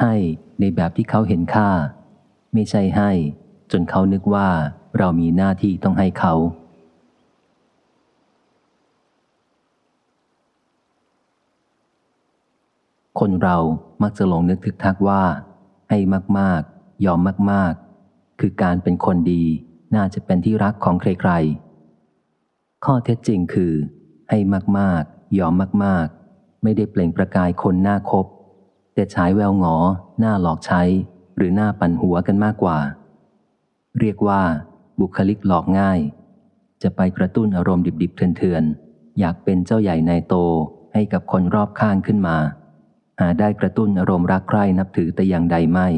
ให้ในแบบที่เขาเห็นค่า ไม่ใช่ให้ จนเขานึกว่าเรามีหน้าที่ต้องให้เขา คนเรามักจะหลงนึกทึกทักว่า ให้มากๆ ยอมมากๆ คือการเป็นคนดีน่าจะเป็นที่รักของใครๆ ข้อเท็จจริงคือ ให้มากๆ ยอมมากๆ ไม่ได้เปล่งประกายคนหน้าคบ แต่ฉายแววหงอ หน้าหลอกใช้ หรือหน้าปั่นหัวกันมากกว่า เรียกว่า บุคลิกหลอกง่าย จะไปกระตุ้นอารมณ์ดิบๆเถื่อนๆอยากเป็นเจ้าใหญ่นายโตให้กับคนรอบข้างขึ้นมา หาได้กระตุ้นอารมณ์รักใคร่นับถือแต่อย่างใดไม่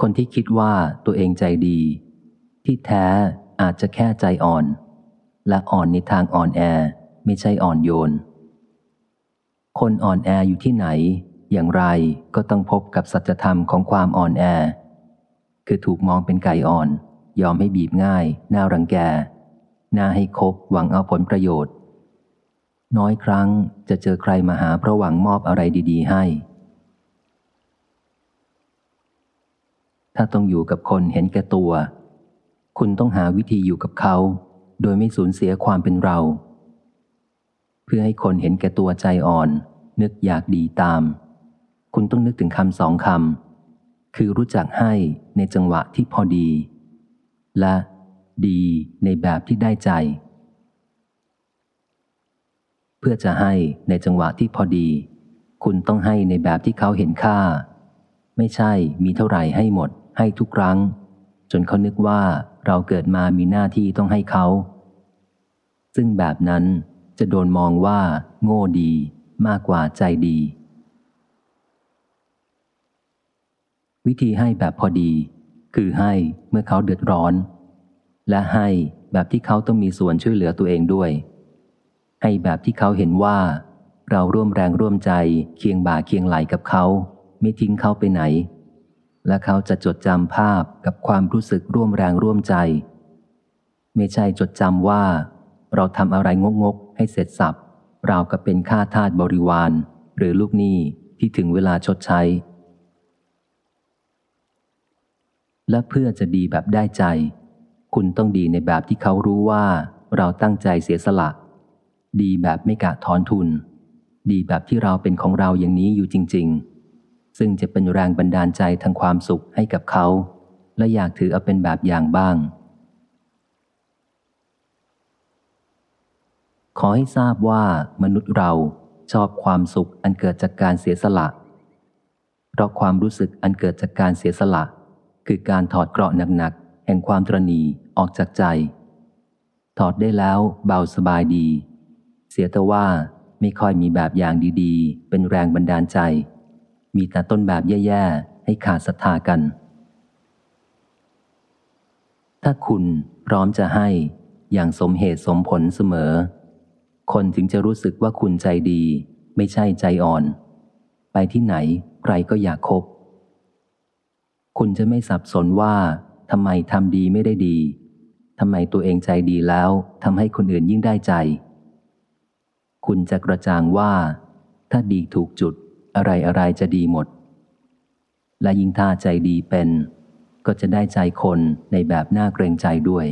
คนที่คิดว่าตัวเองใจดี ที่แท้อาจจะแค่ใจอ่อน และอ่อนในทางอ่อนแอ ไม่ใช่อ่อนโยน คนอ่อนแออยู่ที่ไหน อย่างไรก็ต้องพบกับสัจธรรมของความอ่อนแอ คือถูกมองเป็นไก่อ่อน ยอมให้บีบง่าย น่ารังแก น่าให้คบหวังเอาผลประโยชน์ น้อยครั้งจะเจอใครมาหาเพราะหวังมอบอะไรดี ๆ ให้ ถ้าต้องอยู่กับคนเห็นแก่ตัว คุณต้องหาวิธีอยู่กับเขา โดยไม่สูญเสียความเป็นเรา พื่อให้คนเห็นแก่ตัวใจอ่อน นึกอยากดีตาม คุณต้องนึกถึงคำสองคำคือรู้จักให้ในจังหวะที่พอดี และดีในแบบที่ได้ใจ เพื่อจะให้ในจังหวะที่พอดี คุณต้องให้ในแบบที่เขาเห็นค่า ไม่ใช่มีเท่าไหร่ให้หมด ให้ทุกครั้ง จนเขานึกว่าเราเกิดมามีหน้าที่ต้องให้เขา ซึ่งแบบนั้น จะโดนมองว่า โง่ดี มากกว่าใจดี วิธีให้แบบพอดี คือให้เมื่อเขาเดือดร้อน และให้แบบที่เขาต้องมีส่วนช่วยเหลือตัวเองด้วย ให้แบบที่เขาเห็นว่า เราร่วมแรงร่วมใจเคียงบ่าเคียงไหลกับเขา ไม่ทิ้งเขาไปไหน และเขาจะจดจำภาพกับความรู้สึกร่วมแรงร่วมใจ ไม่ใช่จดจำว่า เราทำอะไรงกงกให้เสร็จสับเราก็เป็นข้าทาสบริวาร หรือลูกหนี้ที่ถึงเวลาชดใช้ และเพื่อจะดีแบบได้ใจ คุณต้องดีในแบบที่เขารู้ว่า เราตั้งใจเสียสละ ดีแบบไม่กะทอนทุน ดีแบบที่เราเป็นของเราอย่างนี้อยู่จริง ๆ ซึ่งจะเป็นแรงบันดาลใจทางความสุขให้กับเขา และอยากถือเอาเป็นแบบอย่างบ้าง ขอให้ทราบว่ามนุษย์เราชอบความสุขอันเกิดจากการเสียสละ เพราะความรู้สึกอันเกิดจากการเสียสละ คือการถอดเกราะหนักๆแห่งความตรณีออกจากใจ ถอดได้แล้วเบาสบายดี เสียแต่ว่าไม่ค่อยมีแบบอย่างดีๆ เป็นแรงบันดาลใจ มีแต่ต้นแบบแย่ๆ ให้ขาดศรัทธากัน ถ้าคุณพร้อมจะให้อย่างสมเหตุสมผลเสมอ คนถึงจะรู้สึกว่าคุณใจดี ไม่ใช่ใจอ่อน ไปที่ไหนใครก็อยากคบ คุณจะไม่สับสนว่าทำไมทำดีไม่ได้ดีทำไมตัวเองใจดีแล้วทำให้คนอื่นยิ่งได้ใจ คุณจะกระจ่างว่า ถ้าดีถูกจุดอะไรอะไรจะดีหมด และยิ่งถ้าใจดีเป็น ก็จะได้ใจคนในแบบน่าเกรงใจด้วย